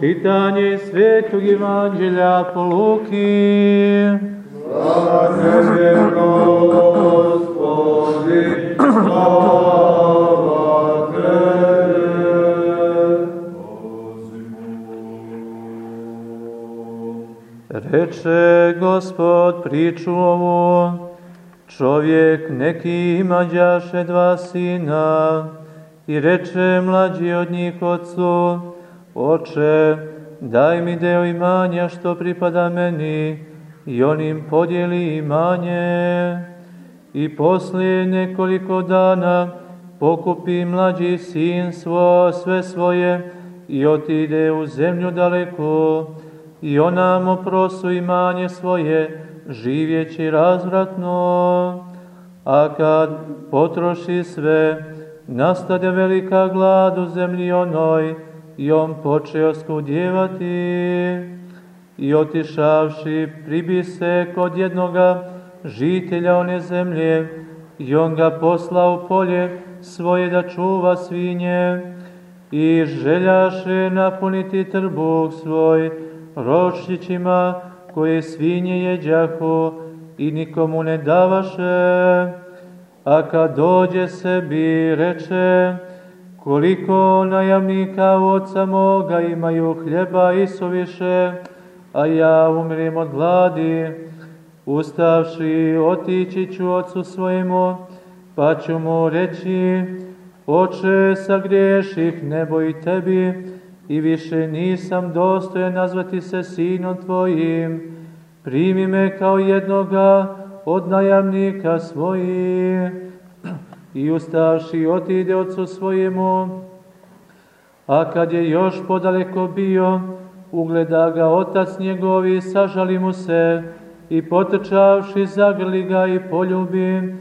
Čitanje svetog evanđelja po Luki. Slava Tebe, Gospodi, slava Tebe. Reče Gospod priču ovu, čovjek neki imađaše dva sina i reče mlađi od njih ocu, Oče, daj mi deo imanja što pripada meni, i on im podijeli imanje. I poslije nekoliko dana pokupi mlađi sin svo, sve svoje i otide u zemlju daleko, i ona mu prosu imanje svoje, živjeći razvratno. A kad potroši sve, nastade velika glad u zemlji onoj, i on počeo skudjevati i otišavši pribi se kod jednoga žitelja one zemlje i on ga posla u polje svoje da čuva svinje. I željaše napuniti trbuk svoj rošćićima koje svinje jeđahu i nikomu ne davaše, a kad dođe sebi reče, Koliko najamnika oca moga imaju hljeba i suviše, a ja umrim od gladi, ustavši otići ću ocu svojemu, pa ću mu reći, oče sagriješih nebo i tebi, i više nisam dostojan nazvati se sinom tvojim, primi me kao jednoga od najamnika svojih i ustavši otide ocu svojemu, a kad je još podaleko bio, ugleda ga otac njegovi, sažali mu se. I potrčavši zagrli ga i poljubi,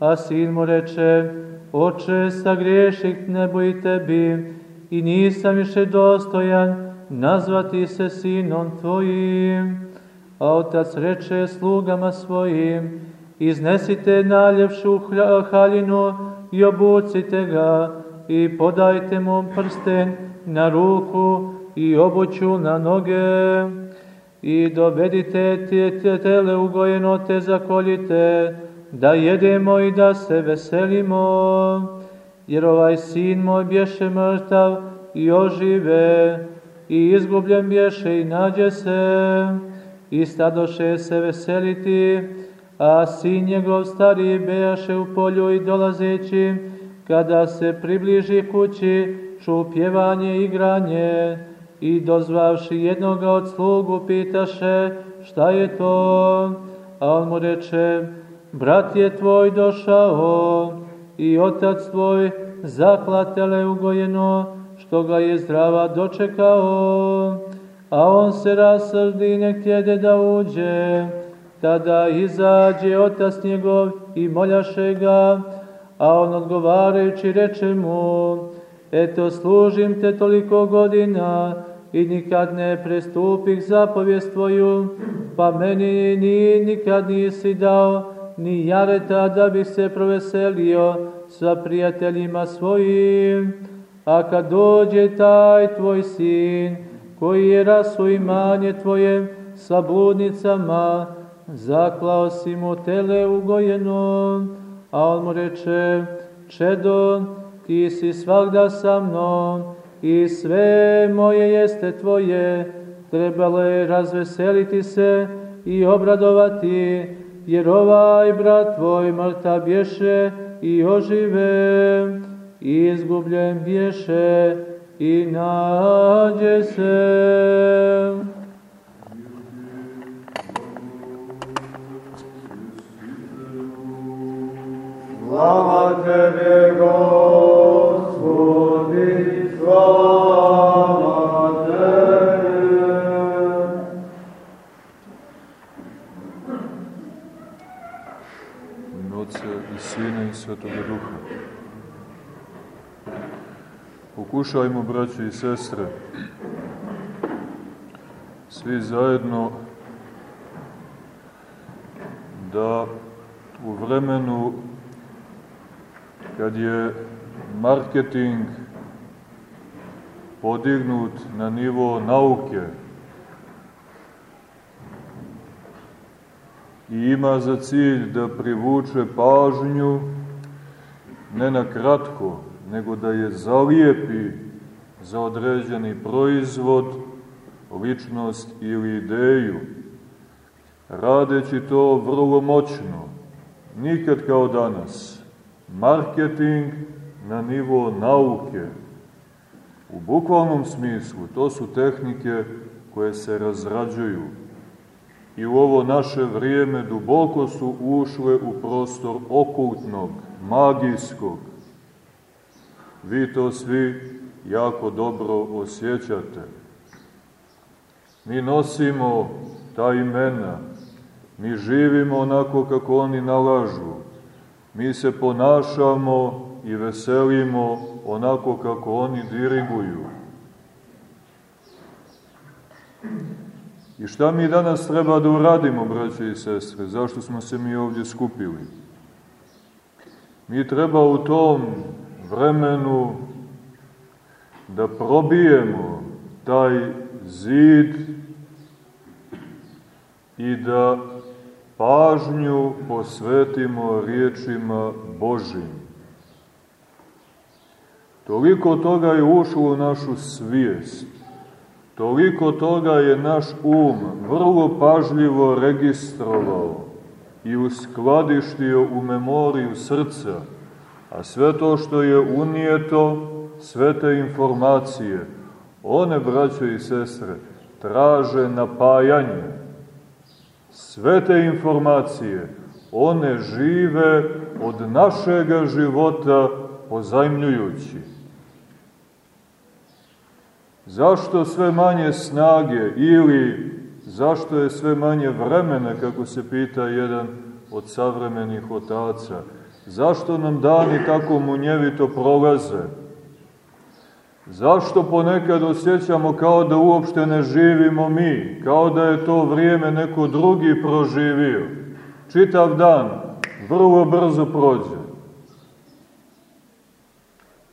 a sin mu reče, oče, sagreših nebo i tebi, i nisam više dostojan nazvati se sinom tvojim. A otac reče slugama svojim, iznesite naljepšu haljinu i obucite ga i podajte mu prsten na ruku i obuću na noge. I dovedite te tele ugojeno te zakoljite da jedemo i da se veselimo. Jer ovaj sin moj bješe mrtav i ožive i izgubljen bješe i nađe se i stadoše se veseliti a sin njegov stari bejaše u polju i dolazeći, kada se približi kući, ču pjevanje i igranje, i dozvavši jednoga od slugu, pitaše šta je to, a on mu reče, brat je tvoj došao i otac tvoj zaklatele ugojeno, što ga je zdrava dočekao, a on se rasrdi ne htjede da uđe, Tada izađe otac njegov i moljaše ga, a on odgovarajući reče mu, eto služim te toliko godina i nikad ne prestupih zapovijest tvoju, pa meni ni nikad nisi dao ni jareta da bih se proveselio sa prijateljima svojim. A kad dođe taj tvoj sin, koji je rasu imanje tvoje sa bludnicama, zaklao si mu tele ugojeno, a on mu reče, čedo, ti si svakda sa mnom i sve moje jeste tvoje, trebalo je razveseliti se i obradovati, jer ovaj brat tvoj mrtav bješe i ožive, izgubljen bješe inagese Lama Tere Pokušajmo, braće i sestre, svi zajedno da u vremenu kad je marketing podignut na nivo nauke i ima za cilj da privuče pažnju ne na kratko, nego da je zalijepi za određeni proizvod, ličnost ili ideju, radeći to vrlo moćno, nikad kao danas. Marketing na nivo nauke. U bukvalnom smislu to su tehnike koje se razrađuju i u ovo naše vrijeme duboko su ušle u prostor okultnog, magijskog. Vi to svi jako dobro osjećate. Mi nosimo ta imena, mi živimo onako kako oni nalažu, mi se ponašamo i veselimo onako kako oni diriguju. I šta mi danas treba da uradimo, braće i sestre? Zašto smo se mi ovdje skupili? Mi treba u tom vremenu da probijemo taj zid i da pažnju posvetimo riječima Božim. Toliko toga je ušlo u našu svijest, toliko toga je naš um vrlo pažljivo registrovao i uskladištio u memoriju srca, a sve to što je unijeto, sve te informacije, one, braćo i sestre, traže napajanje. Sve te informacije, one žive od našega života pozajmljujući. Zašto sve manje snage ili zašto je sve manje vremena, kako se pita jedan od savremenih otaca? Zašto nam dani tako munjevito prolaze? Zašto ponekad osjećamo kao da uopšte ne živimo mi, kao da je to vrijeme neko drugi proživio? Čitav dan vrlo brzo prođe.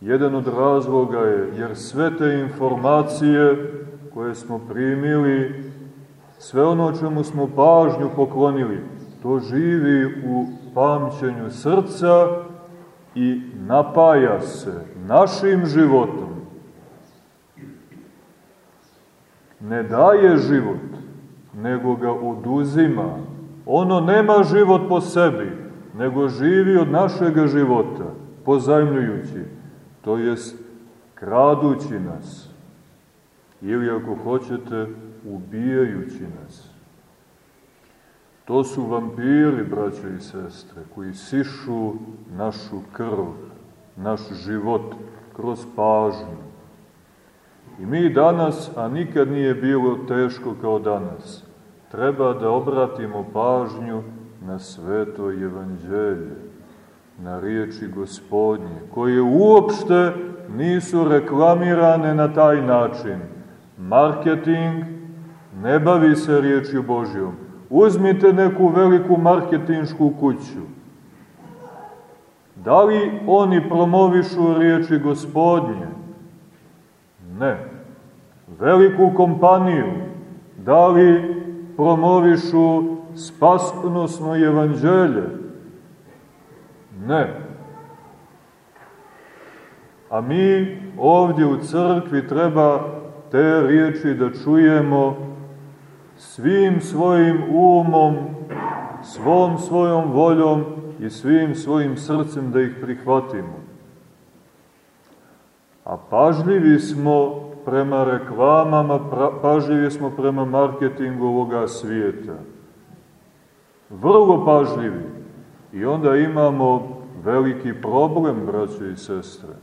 Jedan od razloga je jer sve te informacije koje smo primili, sve ono čemu smo pažnju poklonili, to živi u pamćenju srca i napaja se našim životom. Ne daje život, nego ga oduzima. Ono nema život po sebi, nego živi od našega života, pozajmljujući to jest kradući nas, ili ako hoćete, ubijajući nas. To su vampiri, braćo i sestre, koji sišu našu krv, naš život kroz pažnju. I mi danas, a nikad nije bilo teško kao danas, treba da obratimo pažnju na sveto evanđelje na riječi gospodnje, koje uopšte nisu reklamirane na taj način. Marketing ne bavi se riječju Božjom. Uzmite neku veliku marketinšku kuću. Da li oni promovišu riječi gospodnje? Ne. Veliku kompaniju. Da li promovišu spasnosno evanđelje? Ne. A mi ovdje u crkvi treba te riječi da čujemo svim svojim umom, svom svojom voljom i svim svojim srcem da ih prihvatimo. A pažljivi smo prema reklamama, pažljivi smo prema marketingu ovoga svijeta. Vrlo pažljivi. I onda imamo veliki problem, braćo i sestre.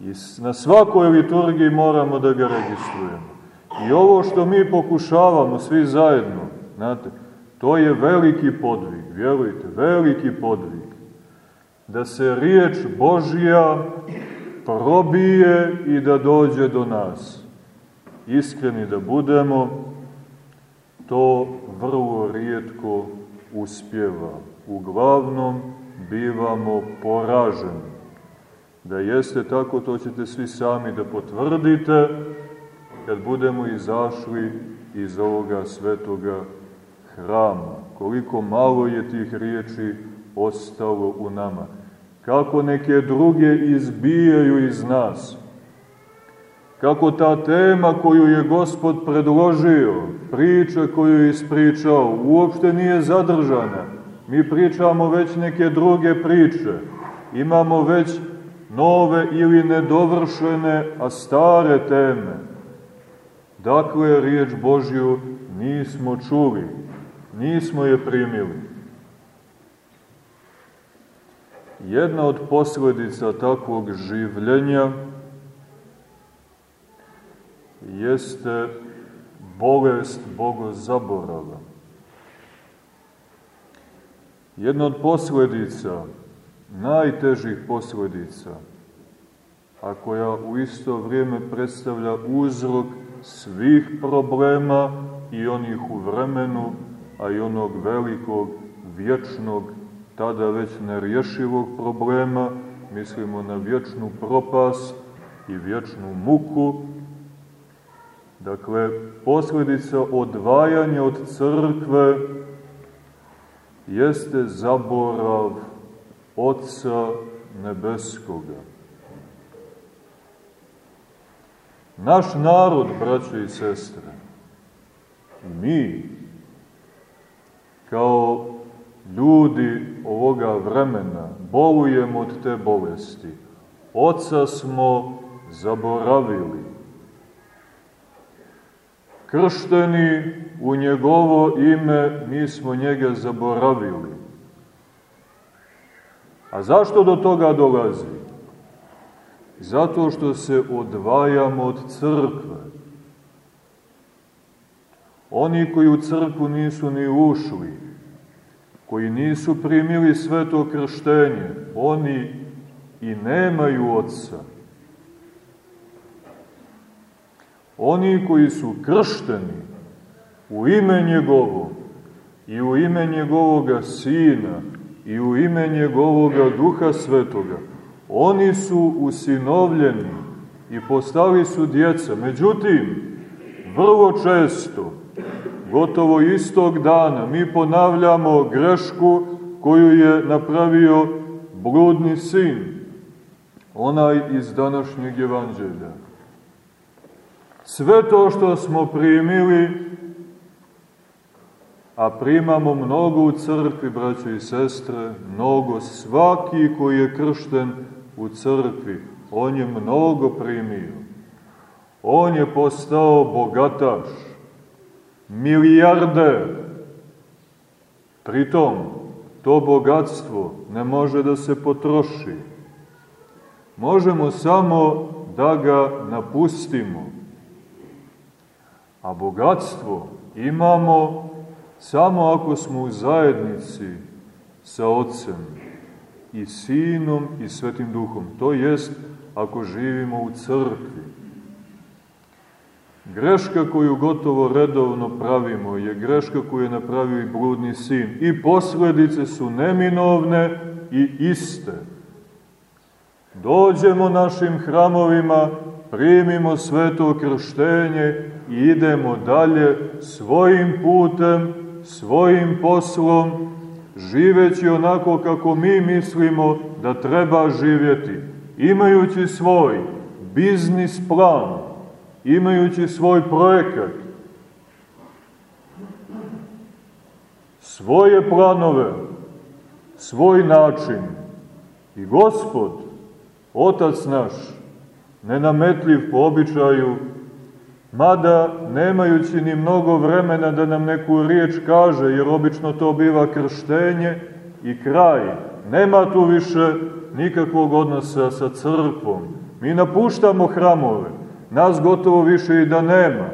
I na svakoj liturgiji moramo da ga registrujemo. I ovo što mi pokušavamo svi zajedno, znate, to je veliki podvig, vjerujte, veliki podvig. Da se riječ Božija probije i da dođe do nas. Iskreni da budemo, to vrlo rijetko uspjeva uglavnom bivamo poraženi. Da jeste tako, to ćete svi sami da potvrdite kad budemo izašli iz ovoga svetoga hrama. Koliko malo je tih riječi ostalo u nama. Kako neke druge izbijaju iz nas. Kako ta tema koju je Gospod predložio, priča koju je ispričao, uopšte nije zadržana. Mi pričamo već neke druge priče. Imamo već nove ili nedovršene, a stare teme. Dakle, riječ Božju nismo čuli, nismo je primili. Jedna od posledica takvog življenja jeste bolest bogozaborava. Jedna od posledica, najtežih posledica, a koja u isto vrijeme predstavlja uzrok svih problema i onih u vremenu, a i onog velikog, vječnog, tada već nerješivog problema, mislimo na vječnu propast i vječnu muku, Dakle, posledica odvajanja od crkve jeste zaborav Otca Nebeskoga. Naš narod, braće i sestre, mi, kao ljudi ovoga vremena, bolujemo od te bolesti. Oca smo zaboravili. Kršteni u njegovo ime, mi smo njega zaboravili. A zašto do toga dolazi? Zato što se odvajamo od crkve. Oni koji u crkvu nisu ni ušli, koji nisu primili sveto krštenje, oni i nemaju oca. Oni koji su kršteni u ime njegovo i u ime njegovoga sina i u ime njegovoga duha svetoga, oni su usinovljeni i postali su djeca. Međutim, vrlo često, gotovo istog dana, mi ponavljamo grešku koju je napravio bludni sin, onaj iz današnjeg evanđelja. Sve to što smo primili, a primamo mnogo u crkvi, braće i sestre, mnogo, svaki koji je kršten u crkvi, on je mnogo primio. On je postao bogataš, milijarder. Pritom, to bogatstvo ne može da se potroši. Možemo samo da ga napustimo. A bogatstvo imamo samo ako smo u zajednici sa Otcem i Sinom i Svetim Duhom. To jest ako živimo u crkvi. Greška koju gotovo redovno pravimo je greška koju je napravio i bludni sin. I posledice su neminovne i iste. Dođemo našim hramovima, primimo sveto krštenje i idemo dalje svojim putem, svojim poslom, živeći onako kako mi mislimo da treba živjeti, imajući svoj biznis plan, imajući svoj projekat, svoje planove, svoj način. I Gospod, Otac naš, nenametljiv po običaju, mada nemajući ni mnogo vremena da nam neku riječ kaže, jer obično to biva krštenje i kraj. Nema tu više nikakvog odnosa sa crkvom. Mi napuštamo hramove, nas gotovo više i da nema.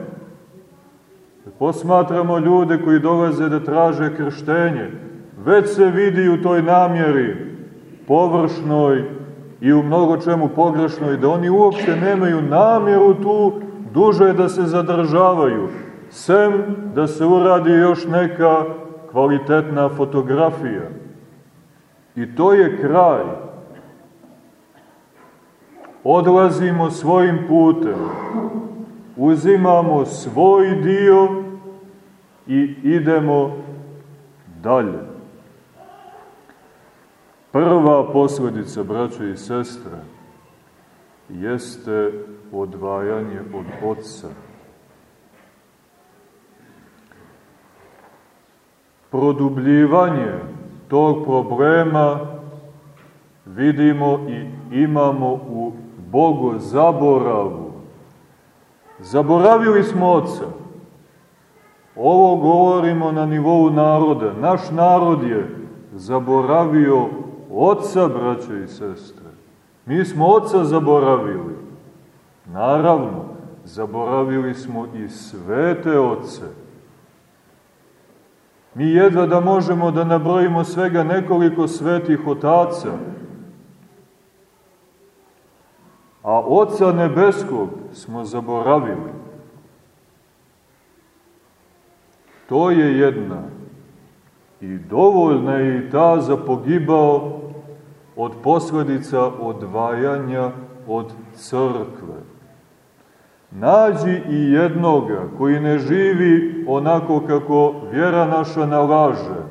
Posmatramo ljude koji dolaze da traže krštenje, već se vidi u toj namjeri površnoj i u mnogo čemu pogrešnoj, da oni uopšte nemaju namjeru tu duže da se zadržavaju, sem da se uradi još neka kvalitetna fotografija. I to je kraj. odlazimo svojim putem, uzimamo svoj dio i idemo dalje. Prva posledica, braćo i sestre, jeste odvajanje od Otca. Produbljivanje tog problema vidimo i imamo u Bogu zaboravu. Zaboravili smo Otca. Ovo govorimo na nivou naroda. Naš narod je zaboravio Otca, braćo i sestre. Mi smo Otca zaboravili. Naravno, zaboravili smo i svete Otce. Mi jedva da možemo da nabrojimo svega nekoliko svetih otaca, a Oca Nebeskog smo zaboravili. To je jedna i dovoljna je i ta za pogibao od posledica odvajanja od crkve. Nađi i jednoga koji ne živi onako kako vjera naša nalaže.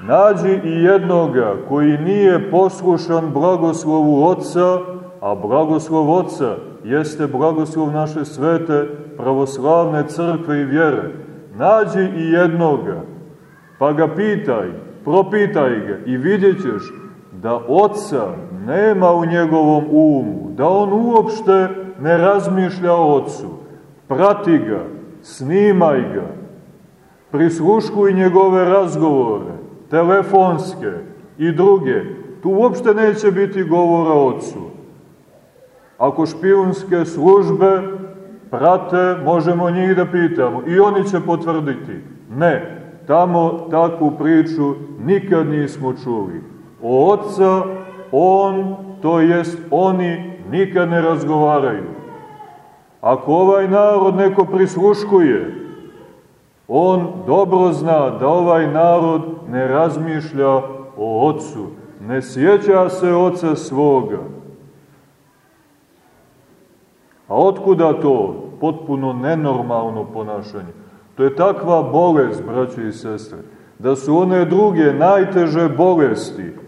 Nađi i jednoga koji nije poslušan blagoslovu Otca, a blagoslov Otca jeste blagoslov naše svete pravoslavne crkve i vjere. Nađi i jednoga, pa ga pitaj, propitaj ga i vidjet ćeš da Otca nema u njegovom umu, da on uopšte ne razmišlja o Otcu. Prati ga, snimaj ga, prisluškuj njegove razgovore, telefonske i druge. Tu uopšte neće biti govora o Otcu. Ako špijunske službe prate, možemo njih da pitamo i oni će potvrditi. Ne, tamo takvu priču nikad nismo čuli. O Otca, On, to jest oni, nikad ne razgovaraju. Ako ovaj narod neko prisluškuje, on dobro zna da ovaj narod ne razmišlja o Otcu, ne sjeća se Oca svoga. A otkuda to? Potpuno nenormalno ponašanje. To je takva bolest, braćo i sestre, da su one druge najteže bolesti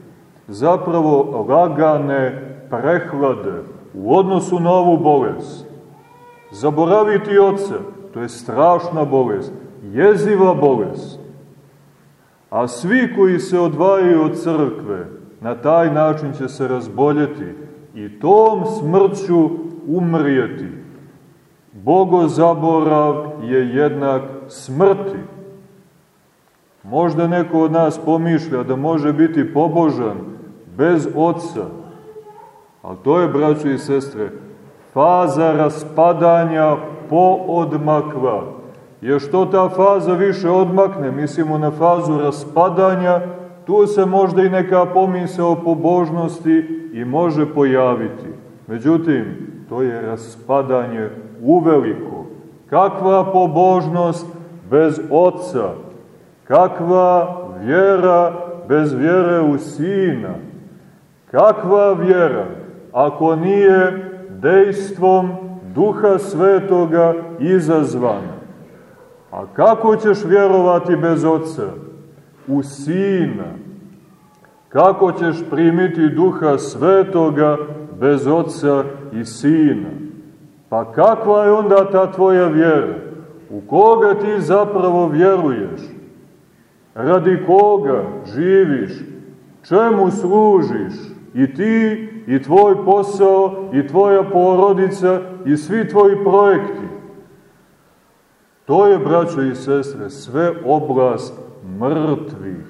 zapravo lagane prehlade u odnosu na ovu bolest. Zaboraviti oca, to je strašna bolest, jeziva bolest. A svi koji se odvajaju od crkve, na taj način će se razboljeti i tom smrću umrijeti. Bogozaborav je jednak smrti. Možda neko od nas pomišlja da može biti pobožan bez oca, ali to je, braćo i sestre, faza raspadanja poodmakva. Jer što ta faza više odmakne, mislimo na fazu raspadanja, tu se možda i neka pomisla o pobožnosti i može pojaviti. Međutim, to je raspadanje uveliko. Kakva pobožnost bez oca? Kakva vjera bez vjere u Sina? Kakva vjera ako nije dejstvom Duha Svetoga izazvana? A kako ćeš vjerovati bez Otca? U Sina. Kako ćeš primiti Duha Svetoga bez Otca i Sina? Pa kakva je onda ta tvoja vjera? U koga ti zapravo vjeruješ? Radi koga živiš? Čemu služiš? I ti, i tvoj posao, i tvoja porodica, i svi tvoji projekti. To je, braćo i sestre, sve oblast mrtvih.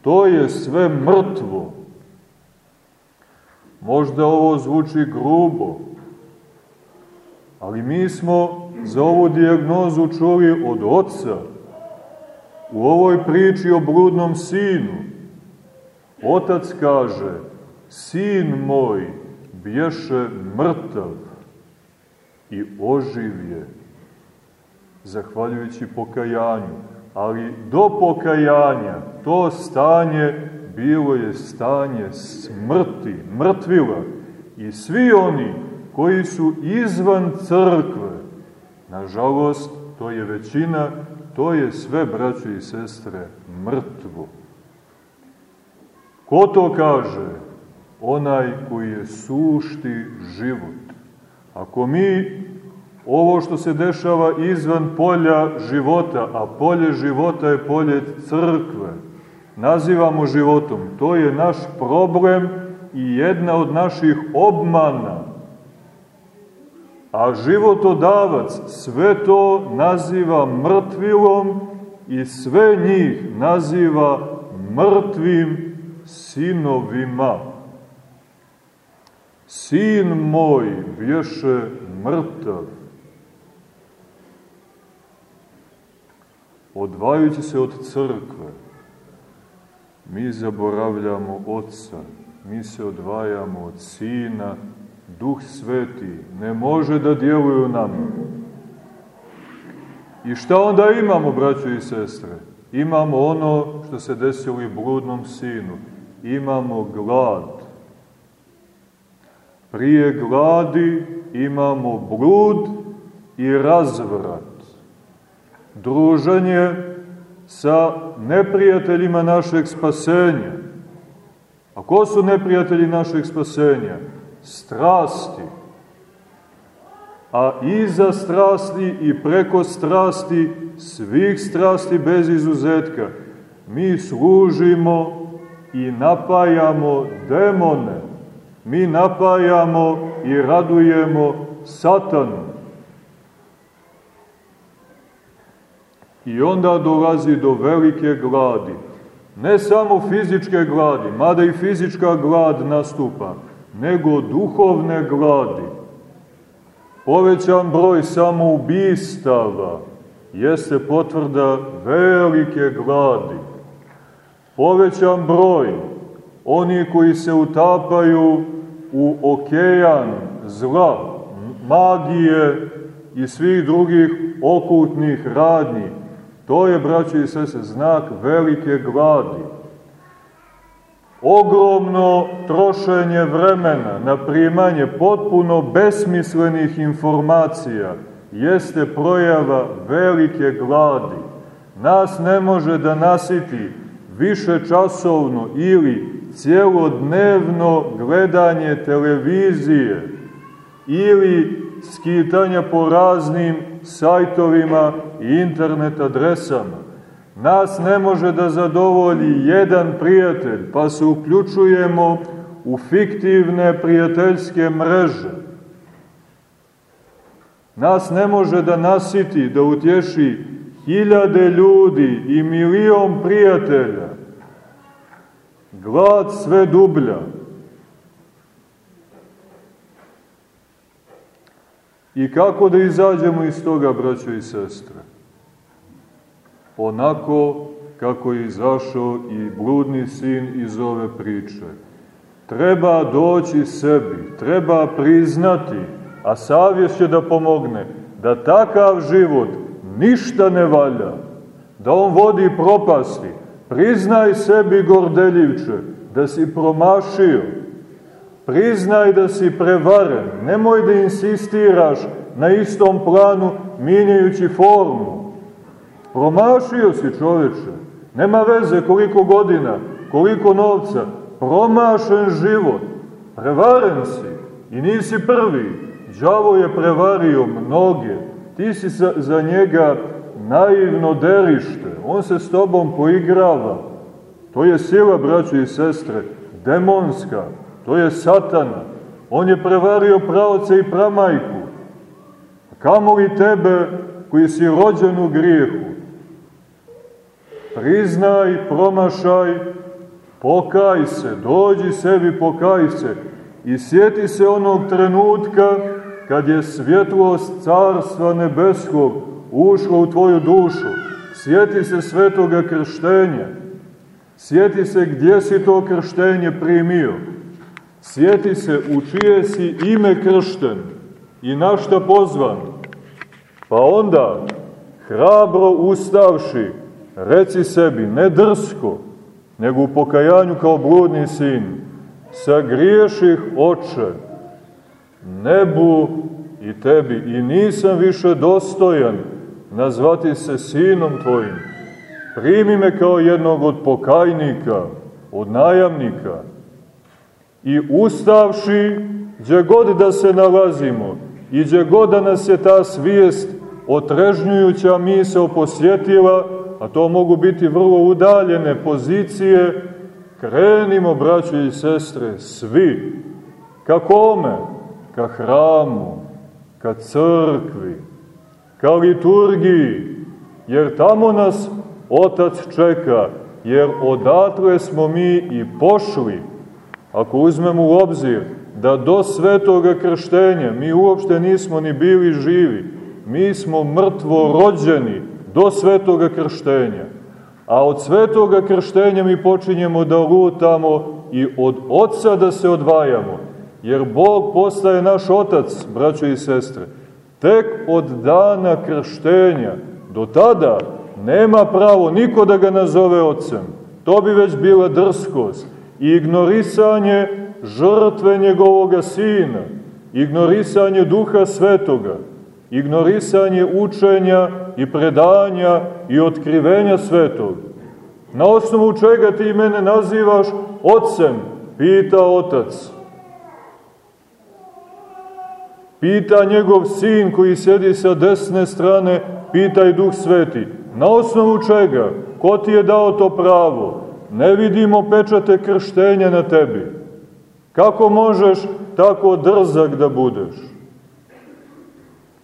To je sve mrtvo. Možda ovo zvuči grubo, ali mi smo za ovu dijagnozu čuli od oca u ovoj priči o bludnom sinu. Otac kaže, sin moj bješe mrtav i oživje, zahvaljujući pokajanju. Ali do pokajanja to stanje bilo je stanje smrti, mrtvila. i svi oni koji su izvan crkve, nažalost, to je većina, to je sve, braćo i sestre, mrtvo. Ko to kaže? Onaj koji je sušti život. Ako mi ovo što se dešava izvan polja života, a polje života je polje crkve, nazivamo životom, to je naš problem i jedna od naših obmana. A životodavac sve to naziva mrtvilom i sve njih naziva mrtvim sinovima. Sin moj bješe mrtav. Odvajući se od crkve, mi zaboravljamo Otca, mi se odvajamo od Sina, Duh Sveti ne može da djeluje u nama. I šta onda imamo, braćo i sestre? Imamo ono što se desilo i bludnom sinu. Imamo glad. Prije gladi imamo blud i razvrat. Druženje sa neprijateljima našeg spasenja. A ko su neprijatelji našeg spasenja? Strasti. A iza strasti i preko strasti, svih strasti bez izuzetka, mi služimo i napajamo demone. Mi napajamo i radujemo satanu. I onda dolazi do velike gladi. Ne samo fizičke gladi, mada i fizička glad nastupa, nego duhovne gladi. Povećan broj samoubistava jeste potvrda velike gladi. Povećan broj oni koji se utapaju u okean zla, magije i svih drugih okultnih radnji, To je, braćo i sese, znak velike gladi. Ogromno trošenje vremena na primanje potpuno besmislenih informacija jeste projava velike gladi. Nas ne može da nasiti više časovno ili cijelodnevno gledanje televizije ili skitanja po raznim sajtovima i internet adresama. Nas ne može da zadovolji jedan prijatelj, pa se uključujemo u fiktivne prijateljske mreže. Nas ne može da nasiti, da utješi hiljade ljudi i milion prijatelja. Glad sve dublja. I kako da izađemo iz toga, braćo i sestre? Onako kako je izašao i bludni sin iz ove priče. Treba doći sebi, treba priznati, a savjest će da pomogne, da takav život ništa ne valja, da on vodi propasti. Priznaj sebi, gordeljivče, da si promašio, Priznaj da si prevaren, nemoj da insistiraš na istom planu minjajući formu. Promašio si čoveče, nema veze koliko godina, koliko novca, promašen život, prevaren si i nisi prvi. Đavo je prevario mnoge, ti si za, za njega naivno derište, on se s tobom poigrava. To je sila, braćo i sestre, demonska, To je satana. On je prevario pravce i pramajku. Kamo li tebe koji si rođen u grijehu? Priznaj, promašaj, pokaj se, dođi sebi, pokaj se i sjeti se onog trenutka kad je svjetlost Carstva Nebeskog ušla u tvoju dušu. Sjeti se svetoga krštenja. Sjeti se gdje si to krštenje primio Sjeti se u čije si ime kršten i na šta pozvan, pa onda, hrabro ustavši, reci sebi, ne drsko, nego u pokajanju kao bludni sin, sagriješih oče, nebu i tebi i nisam više dostojan nazvati se sinom tvojim. Primi me kao jednog od pokajnika, od najamnika i ustavši gdje god da se nalazimo i gdje god da nas je ta svijest otrežnjujuća misao posjetila, a to mogu biti vrlo udaljene pozicije, krenimo, braćo i sestre, svi, ka kome? Ka hramu, ka crkvi, ka liturgiji, jer tamo nas Otac čeka, jer odatle smo mi i pošli, ako uzmemo u obzir da do svetoga krštenja mi uopšte nismo ni bili živi, mi smo mrtvo rođeni do svetoga krštenja, a od svetoga krštenja mi počinjemo da lutamo i od oca da se odvajamo, jer Bog postaje naš otac, braćo i sestre, tek od dana krštenja, do tada nema pravo niko da ga nazove ocem, to bi već bila drskost, i ignorisanje žrtve njegovoga sina, ignorisanje duha svetoga, ignorisanje učenja i predanja i otkrivenja svetog. Na osnovu čega ti mene nazivaš ocem, pita otac. Pita njegov sin koji sedi sa desne strane, pita i duh sveti. Na osnovu čega? Ko ti je dao to pravo? Ne vidimo pečate krštenja na tebi. Kako možeš tako drzak da budeš?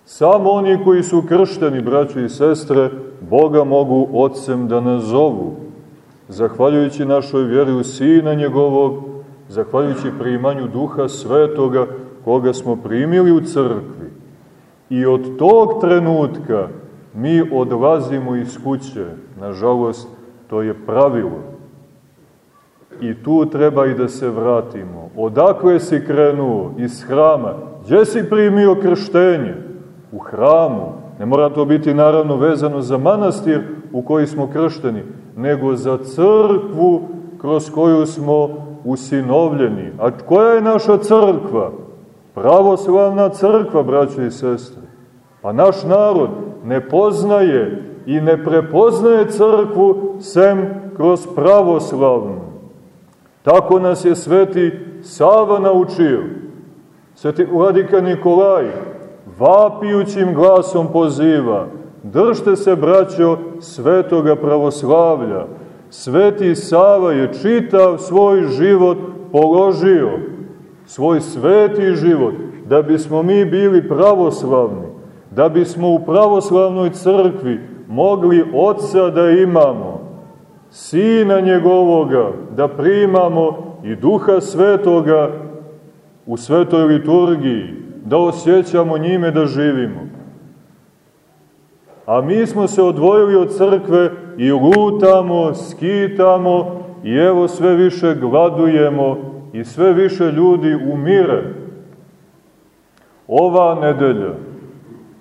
Samo oni koji su kršteni, braći i sestre, Boga mogu ocem da nazovu. Zahvaljujući našoj vjeri u Sina njegovog, zahvaljujući primanju Duha Svetoga, koga smo primili u crkvi. I od tog trenutka mi odlazimo iz kuće. Nažalost, to je pravilo. I tu treba i da se vratimo. Odakle si krenuo? Iz hrama. Gdje si primio krštenje? U hramu. Ne mora to biti naravno vezano za manastir u koji smo kršteni, nego za crkvu kroz koju smo usinovljeni. A koja je naša crkva? Pravoslavna crkva, braće i sestre. Pa naš narod ne poznaje i ne prepoznaje crkvu sem kroz pravoslavnu. Tako nas je sveti Sava naučio. Sveti Vladika Nikolaj vapijućim glasom poziva Držte se, braćo, svetoga pravoslavlja. Sveti Sava je čitav svoj život položio, svoj sveti život, da bismo mi bili pravoslavni, da bismo u pravoslavnoj crkvi mogli oca da imamo, Sina njegovoga, da primamo i Duha Svetoga u svetoj liturgiji, da osjećamo njime da živimo. A mi smo se odvojili od crkve i lutamo, skitamo i evo sve više gladujemo i sve više ljudi umire. Ova nedelja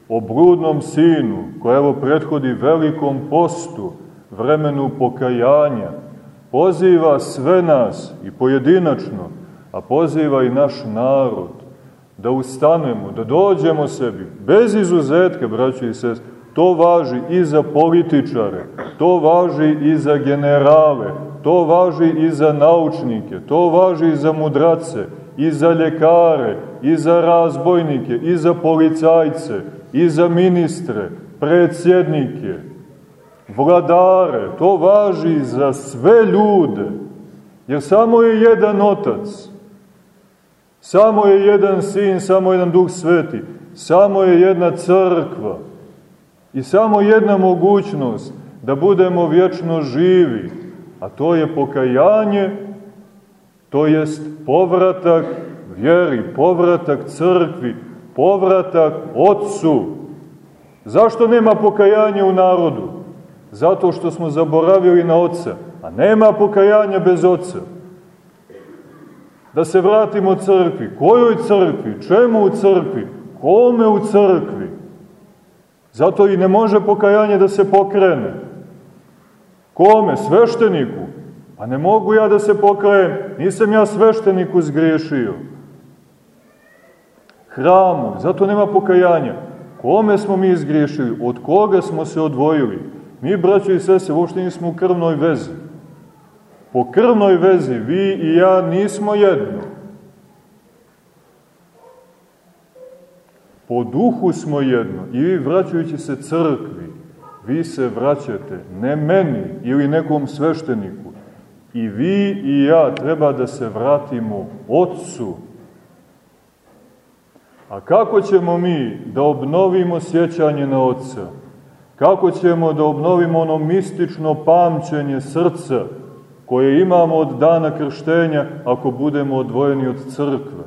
o bludnom sinu, koja evo prethodi velikom postu, vremenu pokajanja, poziva sve nas i pojedinačno, a poziva i naš narod da ustanemo, da dođemo sebi, bez izuzetka, braći i sest, to važi i za političare, to važi i za generale, to važi i za naučnike, to važi i za mudrace, i za ljekare, i za razbojnike, i za policajce, i za ministre, predsjednike, vladare, to važi za sve ljude, jer samo je jedan otac, samo je jedan sin, samo jedan duh sveti, samo je jedna crkva i samo jedna mogućnost da budemo vječno živi, a to je pokajanje, to jest povratak vjeri, povratak crkvi, povratak Otcu. Zašto nema pokajanja u narodu? Zato što smo zaboravili na Otca. A nema pokajanja bez Otca. Da se vratimo crkvi. Kojoj crkvi? Čemu u crkvi? Kome u crkvi? Zato i ne može pokajanje da se pokrene. Kome? Svešteniku. Pa ne mogu ja da se pokajem, nisam ja svešteniku zgriješio. hramu, zato nema pokajanja. Kome smo mi izgriješili? Od koga smo se odvojili? Mi, braćo i sese, uopšte nismo u krvnoj vezi. Po krvnoj vezi vi i ja nismo jedno. Po duhu smo jedno i vi vraćajući se crkvi, vi se vraćate ne meni ili nekom svešteniku. I vi i ja treba da se vratimo Otcu. A kako ćemo mi da obnovimo sjećanje na Otca? Kako ćemo da obnovimo ono mistično pamćenje srca koje imamo od dana krštenja ako budemo odvojeni od crkve?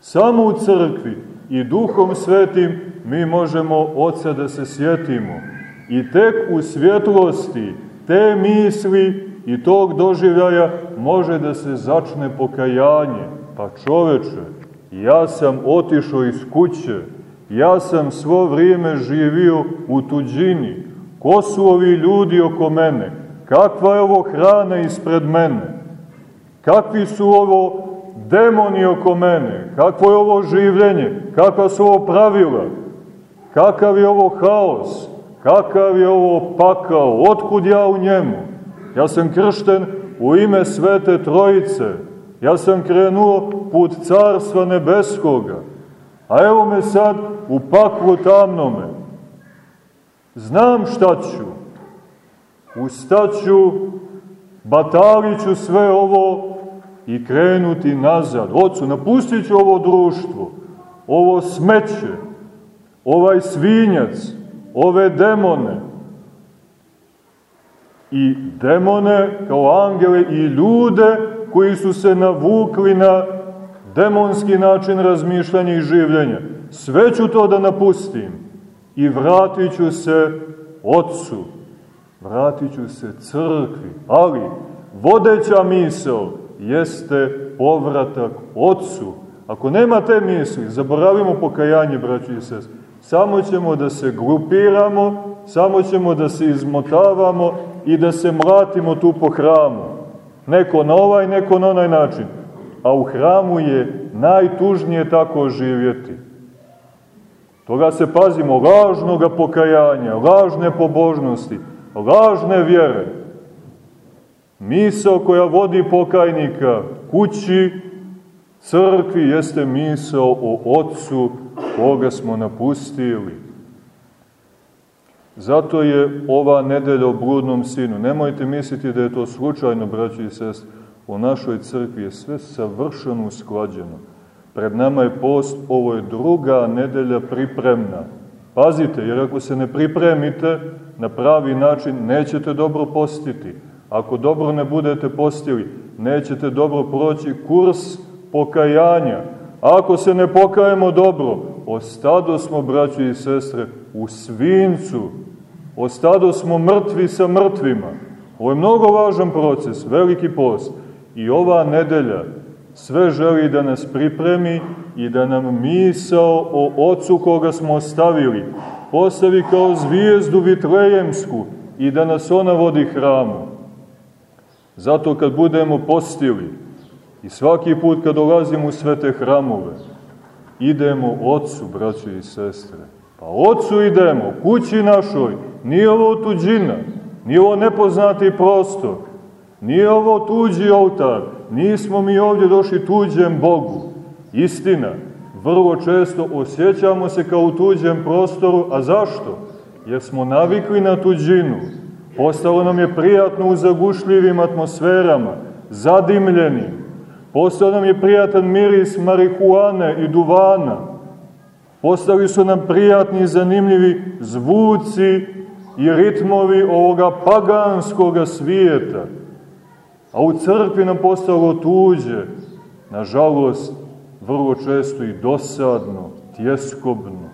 Samo u crkvi i duhom svetim mi možemo Otca da se sjetimo. I tek u svjetlosti te misli i tog doživljaja može da se začne pokajanje. Pa čoveče, ja sam otišao iz kuće, ja sam svo vrijeme živio u tuđini. Ko su ovi ljudi oko mene? Kakva je ovo hrana ispred mene? Kakvi su ovo demoni oko mene? Kakvo je ovo življenje? Kakva su ovo pravila? Kakav je ovo haos? Kakav je ovo pakao? Otkud ja u njemu? Ja sam kršten u ime Svete Trojice. Ja sam krenuo put Carstva Nebeskoga. A evo me sad u paklu tamnome. Znam šta ću. Ustaću, bataliću sve ovo i krenuti nazad. Ocu, napustit ću ovo društvo, ovo smeće, ovaj svinjac, ove demone. I demone kao angele i ljude koji su se navukli na demonski način razmišljanja i življenja. Sve ću to da napustim i vratit ću se Otcu, vratit ću se crkvi, ali vodeća misel jeste povratak Otcu. Ako nema te misli, zaboravimo pokajanje, braći i sest, samo ćemo da se grupiramo, samo ćemo da se izmotavamo i da se mlatimo tu po hramu. Neko na ovaj, neko na onaj način. A u hramu je najtužnije tako živjeti. Toga se pazimo, lažnog pokajanja, lažne pobožnosti, lažne vjere. Misao koja vodi pokajnika kući, crkvi, jeste misao o Otcu koga smo napustili. Zato je ova nedelja o bludnom sinu. Nemojte misliti da je to slučajno, braći i sest. U našoj crkvi je sve savršeno usklađeno. Pred nama je post, ovo je druga nedelja pripremna. Pazite, jer ako se ne pripremite na pravi način, nećete dobro postiti. Ako dobro ne budete postili, nećete dobro proći kurs pokajanja. Ako se ne pokajemo dobro, ostado smo, braći i sestre, u svincu, ostado smo mrtvi sa mrtvima. Ovo je mnogo važan proces, veliki post. I ova nedelja sve želi da nas pripremi i da nam misao o Otcu koga smo ostavili postavi kao zvijezdu vitlejemsku i da nas ona vodi hramu. Zato kad budemo postili i svaki put kad dolazimo u svete hramove, idemo Otcu, braćo i sestre. Pa Otcu idemo, kući našoj, nije ovo tuđina, nije ovo nepoznati prostor, nije ovo tuđi oltar, nismo mi ovdje došli tuđem Bogu. Istina, vrlo često osjećamo se kao u tuđem prostoru, a zašto? Jer smo navikli na tuđinu, postalo nam je prijatno u zagušljivim atmosferama, zadimljenim, postao nam je prijatan miris marihuane i duvana, postali su nam prijatni i zanimljivi zvuci i ritmovi ovoga paganskoga svijeta, a u crkvi nam postalo tuđe, nažalost, vrlo često i dosadno, tjeskobno,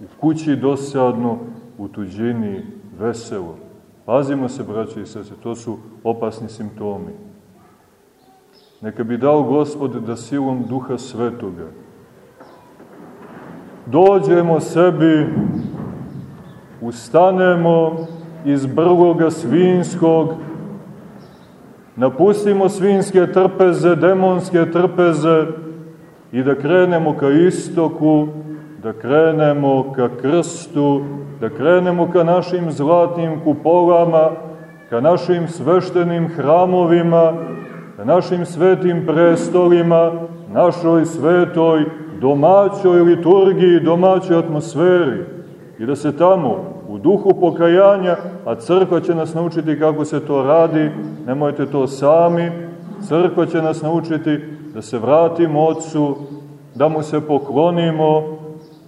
u kući dosadno, u tuđini veselo. Pazimo se, braće i sese, to su opasni simptomi. Neka bi dao Gospod da silom Duha Svetoga. Dođemo sebi, ustanemo iz brloga svinskog, napustimo svinske trpeze, demonske trpeze i da krenemo ka istoku, da krenemo ka krstu, da krenemo ka našim zlatnim kupolama, ka našim sveštenim hramovima, ka našim svetim prestolima, našoj svetoj domaćoj liturgiji, domaćoj atmosferi. I da se tamo u duhu pokajanja, a crkva će nas naučiti kako se to radi, nemojte to sami, crkva će nas naučiti da se vratimo Otcu, da mu se poklonimo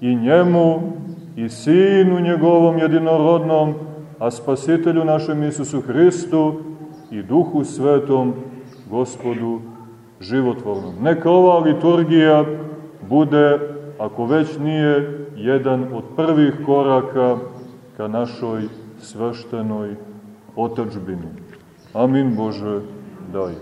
i njemu i Sinu njegovom jedinorodnom, a Spasitelju našem Isusu Hristu i Duhu Svetom, Gospodu životvornom. Neka ova liturgija bude, ako već nije, jedan od prvih koraka ka našoj sveštenoj otačbini. Amin Bože, daj.